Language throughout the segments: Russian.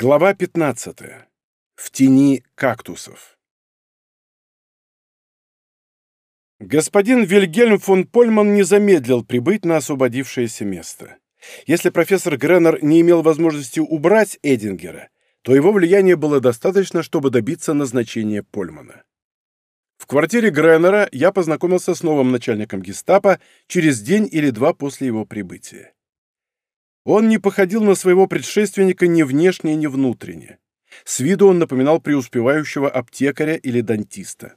Глава 15. В тени кактусов. Господин Вильгельм фон Польман не замедлил прибыть на освободившееся место. Если профессор Греннер не имел возможности убрать Эдингера, то его влияние было достаточно, чтобы добиться назначения Польмана. В квартире Греннера я познакомился с новым начальником гестапо через день или два после его прибытия. Он не походил на своего предшественника ни внешне, ни внутренне. С виду он напоминал преуспевающего аптекаря или дантиста.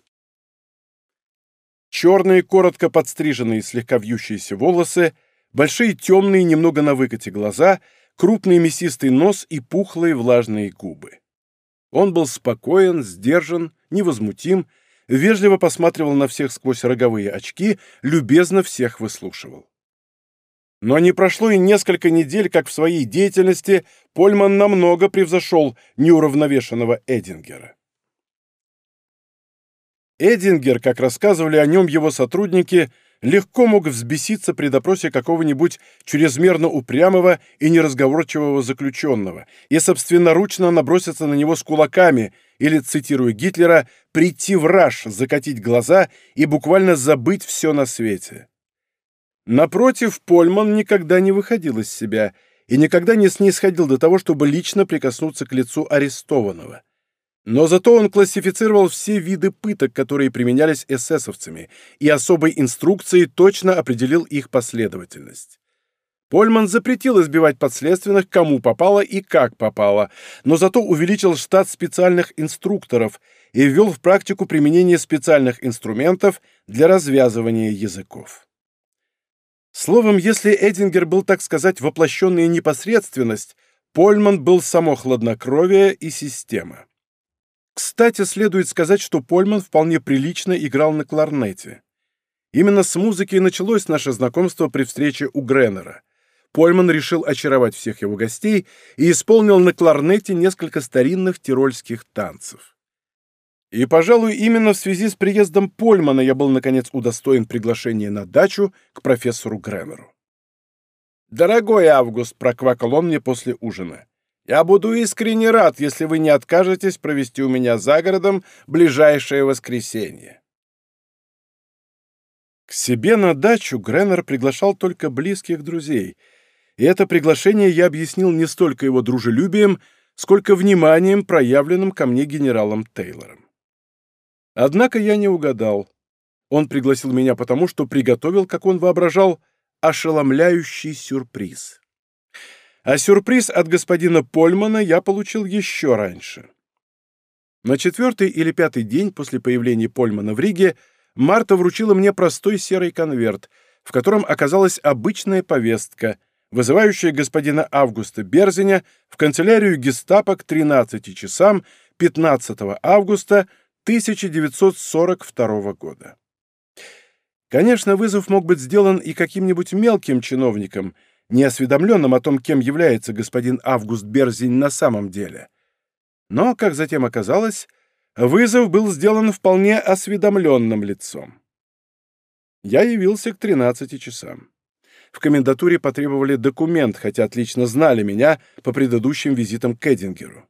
Черные, коротко подстриженные, слегка вьющиеся волосы, большие темные, немного на выкате глаза, крупный мясистый нос и пухлые влажные губы. Он был спокоен, сдержан, невозмутим, вежливо посматривал на всех сквозь роговые очки, любезно всех выслушивал. Но не прошло и несколько недель, как в своей деятельности Польман намного превзошел неуравновешенного Эдингера. Эдингер, как рассказывали о нем его сотрудники, легко мог взбеситься при допросе какого-нибудь чрезмерно упрямого и неразговорчивого заключенного и собственноручно наброситься на него с кулаками или, цитируя Гитлера, «прийти в раж, закатить глаза и буквально забыть все на свете». Напротив, Польман никогда не выходил из себя и никогда не снисходил до того, чтобы лично прикоснуться к лицу арестованного. Но зато он классифицировал все виды пыток, которые применялись эсэсовцами, и особой инструкцией точно определил их последовательность. Польман запретил избивать подследственных, кому попало и как попало, но зато увеличил штат специальных инструкторов и ввел в практику применение специальных инструментов для развязывания языков. Словом, если Эдингер был, так сказать, воплощенная непосредственность, Польман был само хладнокровие и система. Кстати, следует сказать, что Польман вполне прилично играл на кларнете. Именно с музыки и началось наше знакомство при встрече у Греннера. Польман решил очаровать всех его гостей и исполнил на кларнете несколько старинных тирольских танцев. И, пожалуй, именно в связи с приездом Польмана я был, наконец, удостоен приглашения на дачу к профессору Грэмеру. «Дорогой Август», — проквакал он мне после ужина, — «я буду искренне рад, если вы не откажетесь провести у меня за городом ближайшее воскресенье». К себе на дачу Грэнер приглашал только близких друзей, и это приглашение я объяснил не столько его дружелюбием, сколько вниманием, проявленным ко мне генералом Тейлором. Однако я не угадал. Он пригласил меня потому, что приготовил, как он воображал, ошеломляющий сюрприз. А сюрприз от господина Польмана я получил еще раньше. На четвертый или пятый день после появления Польмана в Риге Марта вручила мне простой серый конверт, в котором оказалась обычная повестка, вызывающая господина Августа Берзиня в канцелярию гестапо к 13 часам 15 августа – 1942 года. Конечно, вызов мог быть сделан и каким-нибудь мелким чиновником, неосведомленным о том, кем является господин Август Берзин на самом деле. Но, как затем оказалось, вызов был сделан вполне осведомленным лицом. Я явился к 13 часам. В комендатуре потребовали документ, хотя отлично знали меня по предыдущим визитам к Эдингеру.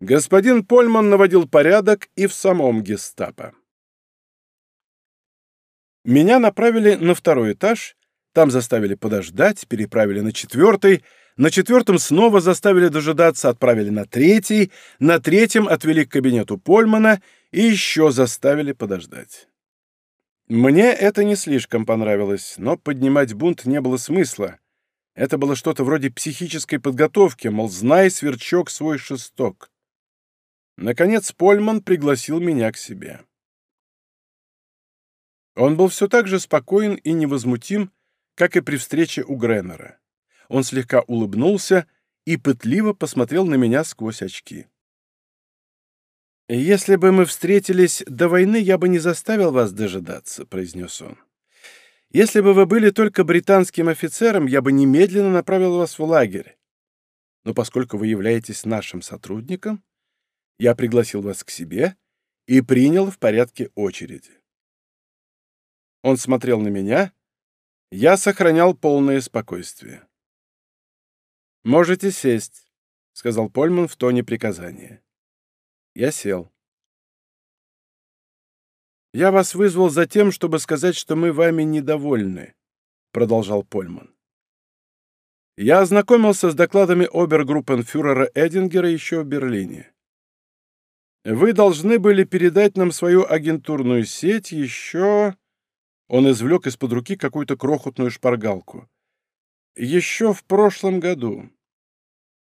Господин Польман наводил порядок и в самом гестапо. Меня направили на второй этаж, там заставили подождать, переправили на четвертый, на четвертом снова заставили дожидаться, отправили на третий, на третьем отвели к кабинету Польмана и еще заставили подождать. Мне это не слишком понравилось, но поднимать бунт не было смысла. Это было что-то вроде психической подготовки, мол, знай, сверчок, свой шесток. Наконец Польман пригласил меня к себе. Он был все так же спокоен и невозмутим, как и при встрече у Греннера. Он слегка улыбнулся и пытливо посмотрел на меня сквозь очки. «Если бы мы встретились до войны, я бы не заставил вас дожидаться», — произнес он. «Если бы вы были только британским офицером, я бы немедленно направил вас в лагерь. Но поскольку вы являетесь нашим сотрудником, я пригласил вас к себе и принял в порядке очереди. Он смотрел на меня. Я сохранял полное спокойствие. «Можете сесть», — сказал Польман в тоне приказания. Я сел. «Я вас вызвал за тем, чтобы сказать, что мы вами недовольны», — продолжал Польман. «Я ознакомился с докладами обергруппенфюрера Эдингера еще в Берлине. Вы должны были передать нам свою агентурную сеть еще...» Он извлек из-под руки какую-то крохотную шпаргалку. «Еще в прошлом году.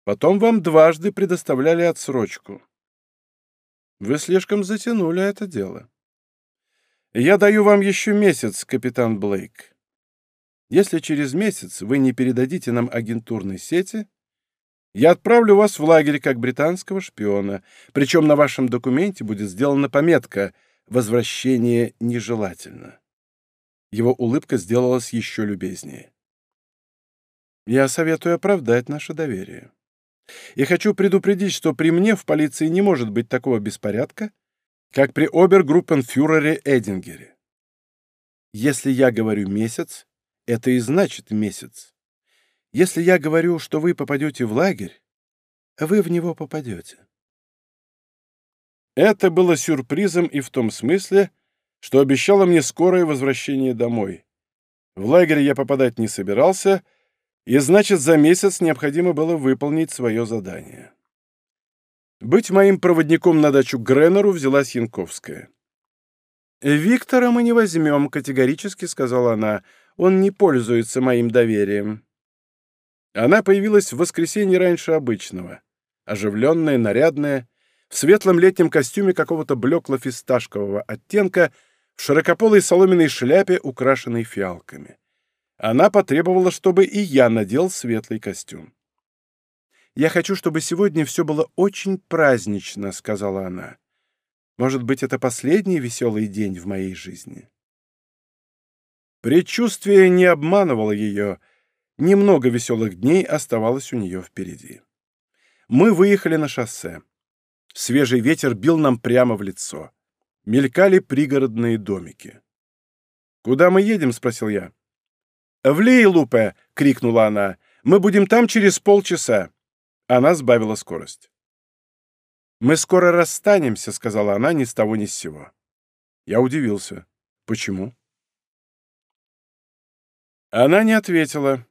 Потом вам дважды предоставляли отсрочку. Вы слишком затянули это дело. Я даю вам еще месяц, капитан Блейк. Если через месяц вы не передадите нам агентурной сети, я отправлю вас в лагерь как британского шпиона. Причем на вашем документе будет сделана пометка «Возвращение нежелательно». Его улыбка сделалась еще любезнее. Я советую оправдать наше доверие. И хочу предупредить, что при мне в полиции не может быть такого беспорядка, как при обергруппенфюрере Эдингере. Если я говорю месяц, это и значит месяц. Если я говорю, что вы попадете в лагерь, а вы в него попадете. Это было сюрпризом и в том смысле, что обещало мне скорое возвращение домой. В лагерь я попадать не собирался, и значит, за месяц необходимо было выполнить свое задание. Быть моим проводником на дачу Гренеру взялась Янковская. «Виктора мы не возьмем», — категорически сказала она. «Он не пользуется моим доверием». Она появилась в воскресенье раньше обычного. Оживленная, нарядная, в светлом летнем костюме какого-то блекло-фисташкового оттенка, в широкополой соломенной шляпе, украшенной фиалками. Она потребовала, чтобы и я надел светлый костюм. «Я хочу, чтобы сегодня все было очень празднично», — сказала она. «Может быть, это последний веселый день в моей жизни?» Предчувствие не обманывало ее — Немного веселых дней оставалось у нее впереди. Мы выехали на шоссе. Свежий ветер бил нам прямо в лицо. Мелькали пригородные домики. «Куда мы едем?» — спросил я. «В Лейлупе!» — крикнула она. «Мы будем там через полчаса!» Она сбавила скорость. «Мы скоро расстанемся», — сказала она ни с того ни с сего. Я удивился. «Почему?» Она не ответила.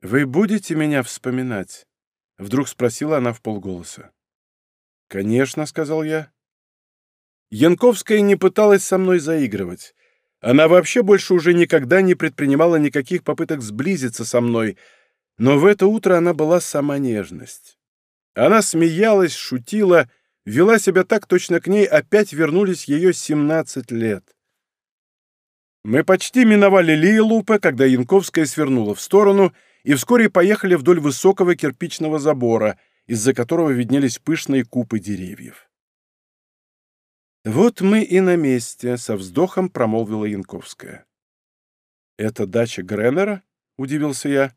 «Вы будете меня вспоминать?» — вдруг спросила она в полголоса. «Конечно», — сказал я. Янковская не пыталась со мной заигрывать. Она вообще больше уже никогда не предпринимала никаких попыток сблизиться со мной, но в это утро она была сама нежность. Она смеялась, шутила, вела себя так, точно к ней опять вернулись ее 17 лет. Мы почти миновали Лиелупе, когда Янковская свернула в сторону — и вскоре поехали вдоль высокого кирпичного забора, из-за которого виднелись пышные купы деревьев. «Вот мы и на месте», — со вздохом промолвила Янковская. «Это дача Греннера?» — удивился я.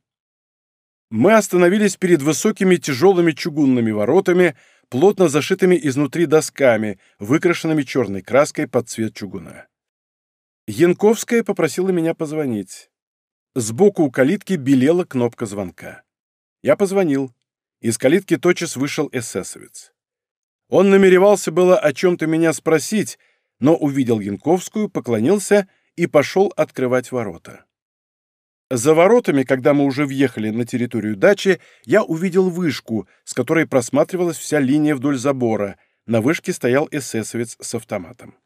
Мы остановились перед высокими тяжелыми чугунными воротами, плотно зашитыми изнутри досками, выкрашенными черной краской под цвет чугуна. Янковская попросила меня позвонить. Сбоку у калитки белела кнопка звонка. Я позвонил. Из калитки тотчас вышел эсэсовец. Он намеревался было о чем-то меня спросить, но увидел Янковскую, поклонился и пошел открывать ворота. За воротами, когда мы уже въехали на территорию дачи, я увидел вышку, с которой просматривалась вся линия вдоль забора. На вышке стоял эсэсовец с автоматом.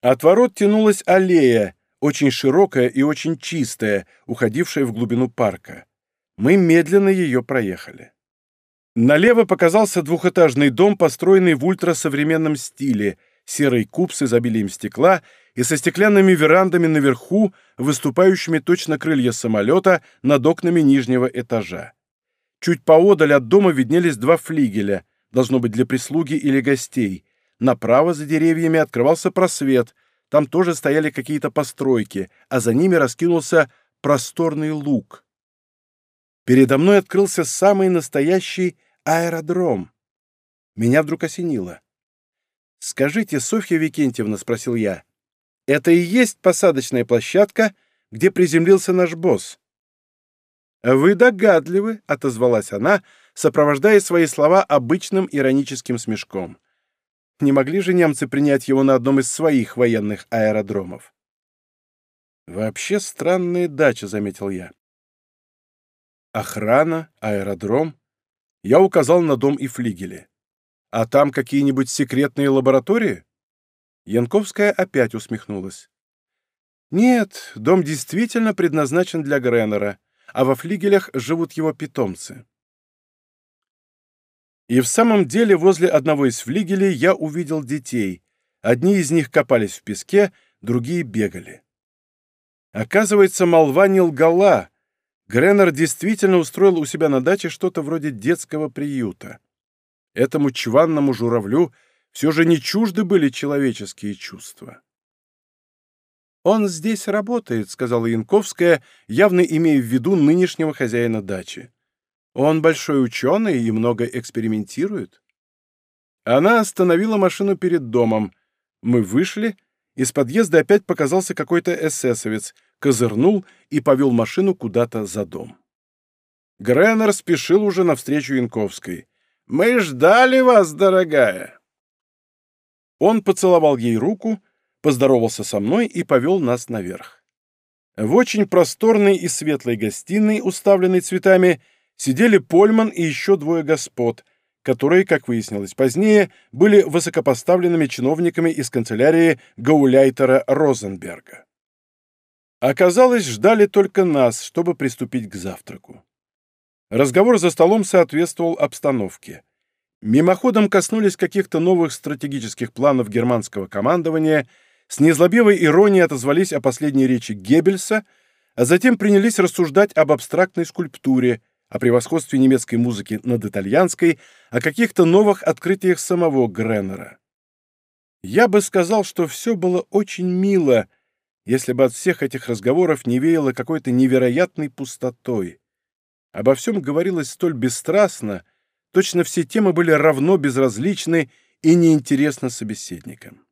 От ворот тянулась аллея, очень широкая и очень чистая, уходившая в глубину парка. Мы медленно ее проехали. Налево показался двухэтажный дом, построенный в ультрасовременном стиле, серый куб с изобилием стекла и со стеклянными верандами наверху, выступающими точно крылья самолета над окнами нижнего этажа. Чуть поодаль от дома виднелись два флигеля, должно быть для прислуги или гостей. Направо за деревьями открывался просвет, там тоже стояли какие-то постройки, а за ними раскинулся просторный луг. Передо мной открылся самый настоящий аэродром. Меня вдруг осенило. «Скажите, Софья Викентьевна», — спросил я, — «это и есть посадочная площадка, где приземлился наш босс?» «Вы догадливы», — отозвалась она, сопровождая свои слова обычным ироническим смешком. Не могли же немцы принять его на одном из своих военных аэродромов? «Вообще странная дача, — заметил я. «Охрана, аэродром». Я указал на дом и флигели. «А там какие-нибудь секретные лаборатории?» Янковская опять усмехнулась. «Нет, дом действительно предназначен для Греннера, а во флигелях живут его питомцы. И в самом деле возле одного из флигелей я увидел детей. Одни из них копались в песке, другие бегали. Оказывается, молва не лгала. Греннер действительно устроил у себя на даче что-то вроде детского приюта. Этому чванному журавлю все же не чужды были человеческие чувства. «Он здесь работает», — сказала Янковская, явно имея в виду нынешнего хозяина дачи. Он большой ученый и много экспериментирует. Она остановила машину перед домом. Мы вышли, из подъезда опять показался какой-то эсэсовец, козырнул и повел машину куда-то за дом. Греннер спешил уже навстречу Янковской. «Мы ждали вас, дорогая!» Он поцеловал ей руку, поздоровался со мной и повел нас наверх. В очень просторной и светлой гостиной, уставленной цветами, сидели Польман и еще двое господ, которые, как выяснилось позднее, были высокопоставленными чиновниками из канцелярии Гауляйтера Розенберга. Оказалось, ждали только нас, чтобы приступить к завтраку. Разговор за столом соответствовал обстановке. Мимоходом коснулись каких-то новых стратегических планов германского командования, с незлобивой иронией отозвались о последней речи Геббельса, а затем принялись рассуждать об абстрактной скульптуре – а о превосходстве немецкой музыки над итальянской, о каких-то новых открытиях самого Греннера. Я бы сказал, что все было очень мило, если бы от всех этих разговоров не веяло какой-то невероятной пустотой. Обо всем говорилось столь бесстрастно, точно все темы были равно безразличны и неинтересны собеседникам.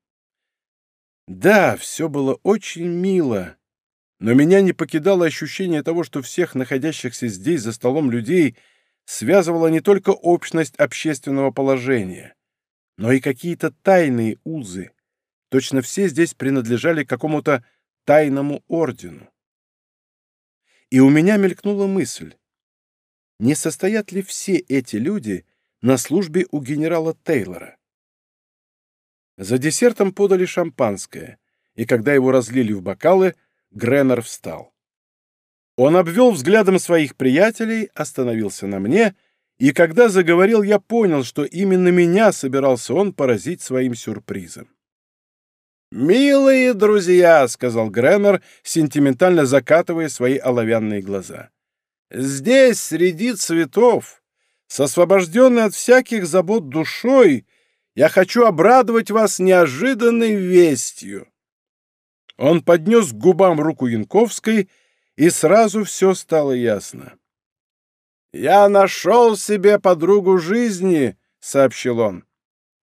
Да, все было очень мило, но меня не покидало ощущение того, что всех находящихся здесь за столом людей связывала не только общность общественного положения, но и какие-то тайные узы. Точно все здесь принадлежали какому-то тайному ордену. И у меня мелькнула мысль, не состоят ли все эти люди на службе у генерала Тейлора? За десертом подали шампанское, и когда его разлили в бокалы, Греннер встал. Он обвел взглядом своих приятелей, остановился на мне, и когда заговорил, я понял, что именно меня собирался он поразить своим сюрпризом. «Милые друзья», — сказал Греннер, сентиментально закатывая свои оловянные глаза, — «здесь, среди цветов, с освобожденной от всяких забот душой, я хочу обрадовать вас неожиданной вестью. Он поднес к губам руку Янковской, и сразу все стало ясно. «Я нашел себе подругу жизни», — сообщил он.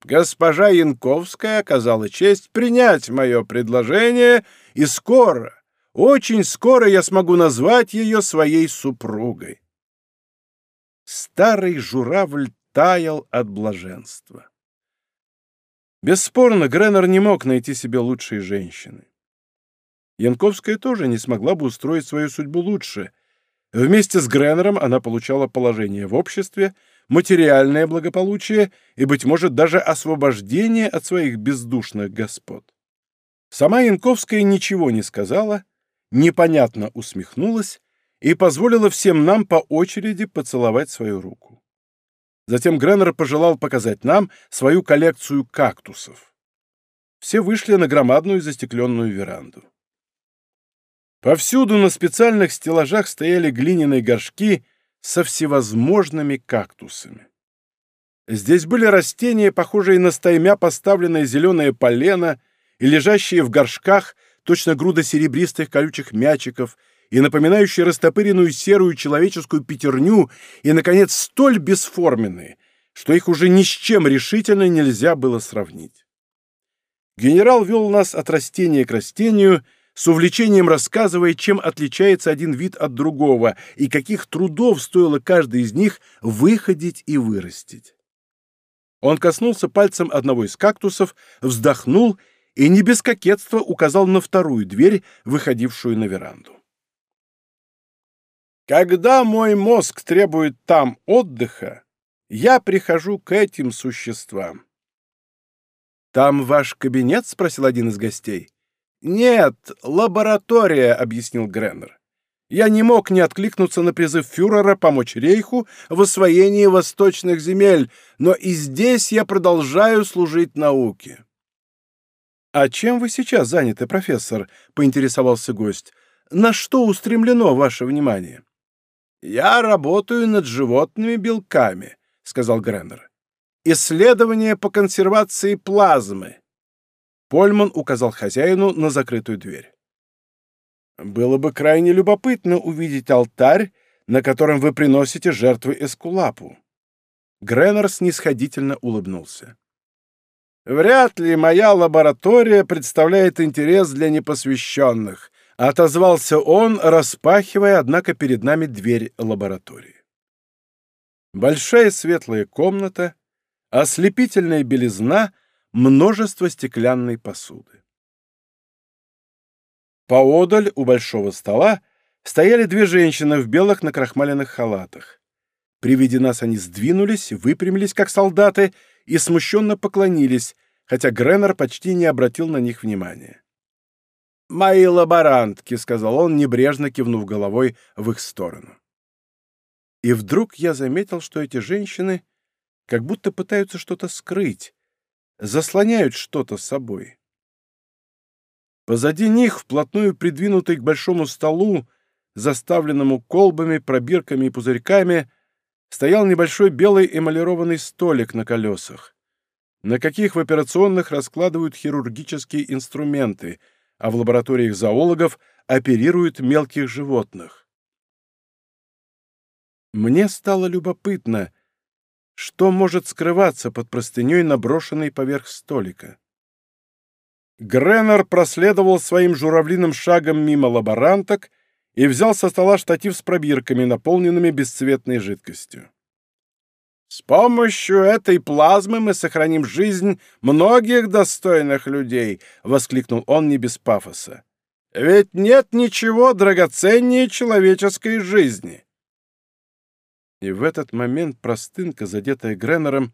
«Госпожа Янковская оказала честь принять мое предложение, и скоро, очень скоро я смогу назвать ее своей супругой». Старый журавль таял от блаженства. Бесспорно, Греннер не мог найти себе лучшей женщины. Янковская тоже не смогла бы устроить свою судьбу лучше. Вместе с Гренером она получала положение в обществе, материальное благополучие и, быть может, даже освобождение от своих бездушных господ. Сама Янковская ничего не сказала, непонятно усмехнулась и позволила всем нам по очереди поцеловать свою руку. Затем Гренер пожелал показать нам свою коллекцию кактусов. Все вышли на громадную застекленную веранду. Повсюду на специальных стеллажах стояли глиняные горшки со всевозможными кактусами. Здесь были растения, похожие на стаймя поставленное зеленое полено и лежащие в горшках точно груда серебристых колючих мячиков и напоминающие растопыренную серую человеческую пятерню и, наконец, столь бесформенные, что их уже ни с чем решительно нельзя было сравнить. Генерал вел нас от растения к растению — с увлечением рассказывая, чем отличается один вид от другого и каких трудов стоило каждый из них выходить и вырастить. Он коснулся пальцем одного из кактусов, вздохнул и не без кокетства указал на вторую дверь, выходившую на веранду. Когда мой мозг требует там отдыха, я прихожу к этим существам. «Там ваш кабинет?» — спросил один из гостей. «Нет, лаборатория», — объяснил Греннер. Я не мог не откликнуться на призыв фюрера помочь Рейху в освоении восточных земель, но и здесь я продолжаю служить науке. «А чем вы сейчас заняты, профессор?» — поинтересовался гость. «На что устремлено ваше внимание?» «Я работаю над животными белками», — сказал Греннер. Исследование по консервации плазмы, Польман указал хозяину на закрытую дверь. «Было бы крайне любопытно увидеть алтарь, на котором вы приносите жертвы Эскулапу». Греннер снисходительно улыбнулся. «Вряд ли моя лаборатория представляет интерес для непосвященных», отозвался он, распахивая, однако, перед нами дверь лаборатории. Большая светлая комната, ослепительная белизна — множество стеклянной посуды. Поодаль у большого стола стояли две женщины в белых накрахмаленных халатах. При виде нас они сдвинулись, выпрямились, как солдаты, и смущенно поклонились, хотя Греннер почти не обратил на них внимания. «Мои лаборантки», — сказал он, небрежно кивнув головой в их сторону. И вдруг я заметил, что эти женщины как будто пытаются что-то скрыть, заслоняют что-то собой. Позади них, вплотную придвинутый к большому столу, заставленному колбами, пробирками и пузырьками, стоял небольшой белый эмалированный столик на колесах, на каких в операционных раскладывают хирургические инструменты, а в лабораториях зоологов оперируют мелких животных. Мне стало любопытно, что может скрываться под простыней, наброшенной поверх столика. Греннер проследовал своим журавлиным шагом мимо лаборанток и взял со стола штатив с пробирками, наполненными бесцветной жидкостью. «С помощью этой плазмы мы сохраним жизнь многих достойных людей!» — воскликнул он не без пафоса. «Ведь нет ничего драгоценнее человеческой жизни!» и в этот момент простынка, задетая Греннером,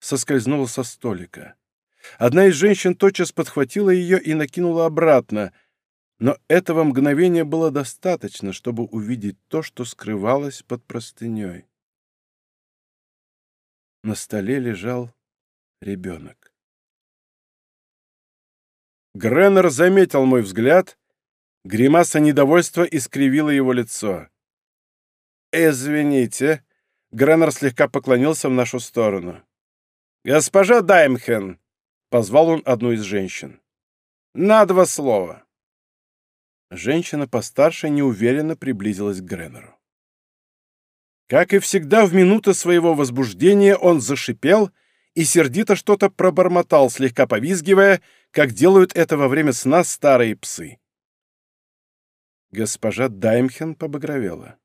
соскользнула со столика. Одна из женщин тотчас подхватила ее и накинула обратно, но этого мгновения было достаточно, чтобы увидеть то, что скрывалось под простыней. На столе лежал ребенок. Греннер заметил мой взгляд, гримаса недовольства искривила его лицо. «Извините». Греннер слегка поклонился в нашу сторону. «Госпожа Даймхен», — позвал он одну из женщин. «На два слова». Женщина постарше неуверенно приблизилась к Греннеру. Как и всегда, в минуты своего возбуждения он зашипел и сердито что-то пробормотал, слегка повизгивая, как делают это во время сна старые псы. Госпожа Даймхен побагровела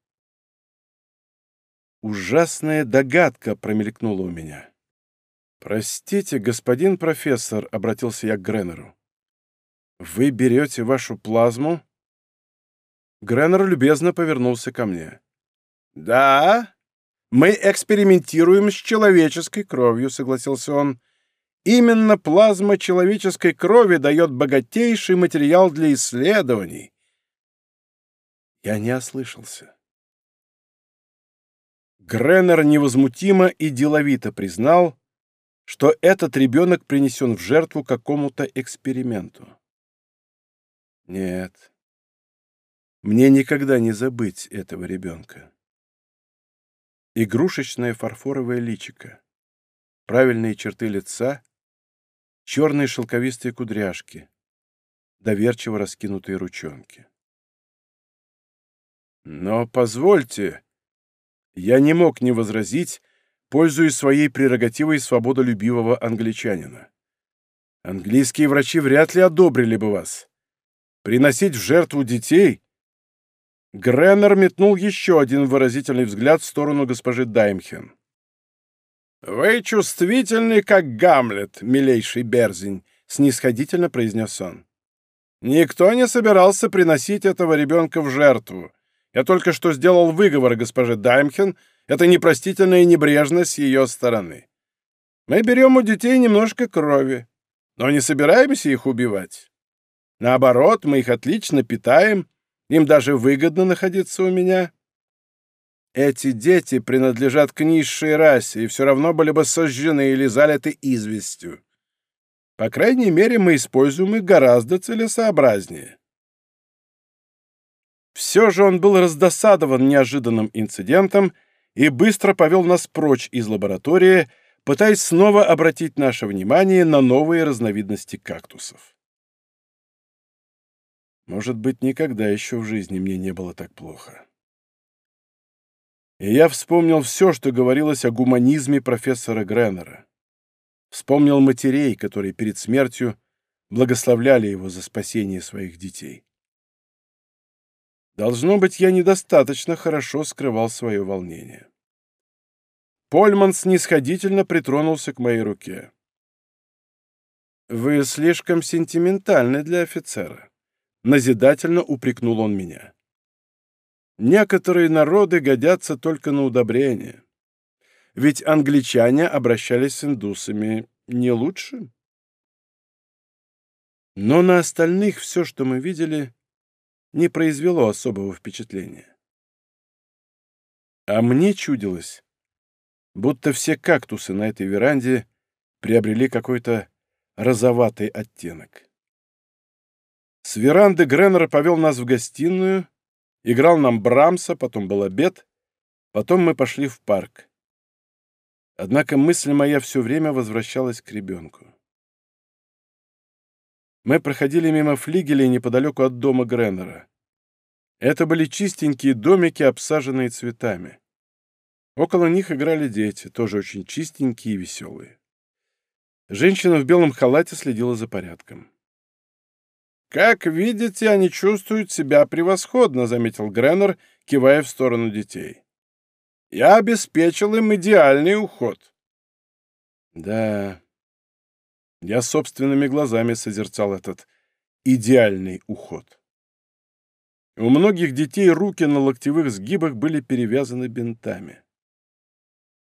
ужасная догадка промелькнула у меня. «Простите, господин профессор», — обратился я к Греннеру. «Вы берете вашу плазму?» Греннер любезно повернулся ко мне. «Да, мы экспериментируем с человеческой кровью», — согласился он. «Именно плазма человеческой крови дает богатейший материал для исследований». Я не ослышался. Греннер невозмутимо и деловито признал, что этот ребенок принесен в жертву какому-то эксперименту. Нет, мне никогда не забыть этого ребенка. Игрушечное фарфоровое личико, правильные черты лица, черные шелковистые кудряшки, доверчиво раскинутые ручонки. «Но позвольте», я не мог не возразить, пользуясь своей прерогативой свободолюбивого англичанина. Английские врачи вряд ли одобрили бы вас. Приносить в жертву детей? Греннер метнул еще один выразительный взгляд в сторону госпожи Даймхен. «Вы чувствительны, как Гамлет, милейший Берзень», — снисходительно произнес он. «Никто не собирался приносить этого ребенка в жертву, я только что сделал выговор госпоже Даймхен. Это непростительная небрежность с ее стороны. Мы берем у детей немножко крови, но не собираемся их убивать. Наоборот, мы их отлично питаем, им даже выгодно находиться у меня. Эти дети принадлежат к низшей расе и все равно были бы сожжены или залиты известью. По крайней мере, мы используем их гораздо целесообразнее. Все же он был раздосадован неожиданным инцидентом и быстро повел нас прочь из лаборатории, пытаясь снова обратить наше внимание на новые разновидности кактусов. Может быть, никогда еще в жизни мне не было так плохо. И я вспомнил все, что говорилось о гуманизме профессора Греннера. Вспомнил матерей, которые перед смертью благословляли его за спасение своих детей. Должно быть, я недостаточно хорошо скрывал свое волнение. Польман снисходительно притронулся к моей руке. «Вы слишком сентиментальны для офицера», — назидательно упрекнул он меня. «Некоторые народы годятся только на удобрение. Ведь англичане обращались с индусами не лучше». Но на остальных все, что мы видели, не произвело особого впечатления. А мне чудилось, будто все кактусы на этой веранде приобрели какой-то розоватый оттенок. С веранды Греннер повел нас в гостиную, играл нам Брамса, потом был обед, потом мы пошли в парк. Однако мысль моя все время возвращалась к ребенку. Мы проходили мимо флигелей неподалеку от дома Греннера. Это были чистенькие домики, обсаженные цветами. Около них играли дети, тоже очень чистенькие и веселые. Женщина в белом халате следила за порядком. «Как видите, они чувствуют себя превосходно», — заметил Греннер, кивая в сторону детей. «Я обеспечил им идеальный уход». «Да, я собственными глазами созерцал этот идеальный уход. У многих детей руки на локтевых сгибах были перевязаны бинтами.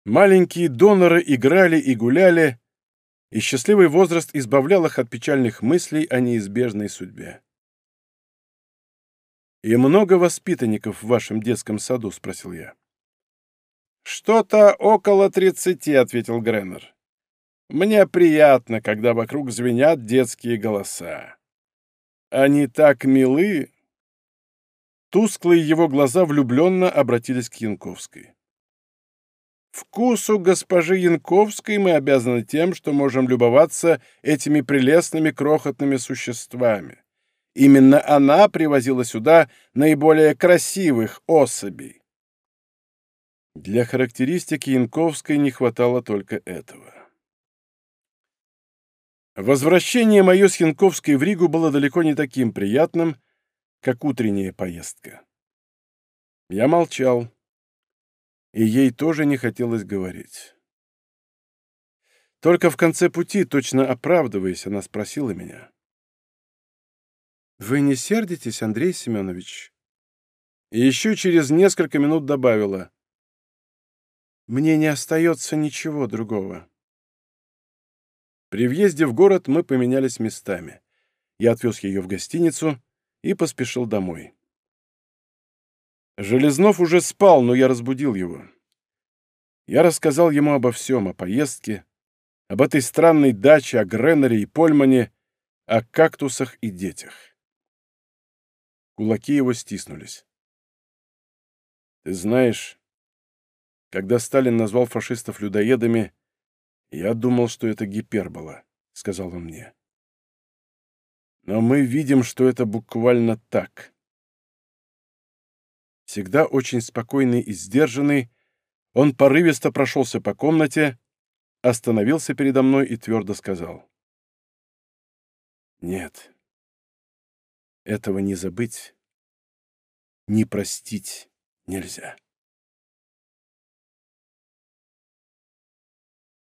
Маленькие доноры играли и гуляли, и счастливый возраст избавлял их от печальных мыслей о неизбежной судьбе. «И много воспитанников в вашем детском саду?» — спросил я. «Что-то около тридцати», — ответил Греннер. Мне приятно, когда вокруг звенят детские голоса. Они так милы!» Тусклые его глаза влюбленно обратились к Янковской. «Вкусу госпожи Янковской мы обязаны тем, что можем любоваться этими прелестными крохотными существами. Именно она привозила сюда наиболее красивых особей». Для характеристики Янковской не хватало только этого. Возвращение мое с Хинковской в Ригу было далеко не таким приятным, как утренняя поездка. Я молчал, и ей тоже не хотелось говорить. Только в конце пути, точно оправдываясь, она спросила меня. «Вы не сердитесь, Андрей Семенович?» И еще через несколько минут добавила. «Мне не остается ничего другого». При въезде в город мы поменялись местами. Я отвез ее в гостиницу и поспешил домой. Железнов уже спал, но я разбудил его. Я рассказал ему обо всем, о поездке, об этой странной даче, о Греннере и Польмане, о кактусах и детях. Кулаки его стиснулись. «Ты знаешь, когда Сталин назвал фашистов людоедами, «Я думал, что это гипербола», — сказал он мне. «Но мы видим, что это буквально так». Всегда очень спокойный и сдержанный, он порывисто прошелся по комнате, остановился передо мной и твердо сказал. «Нет, этого не забыть, не простить нельзя».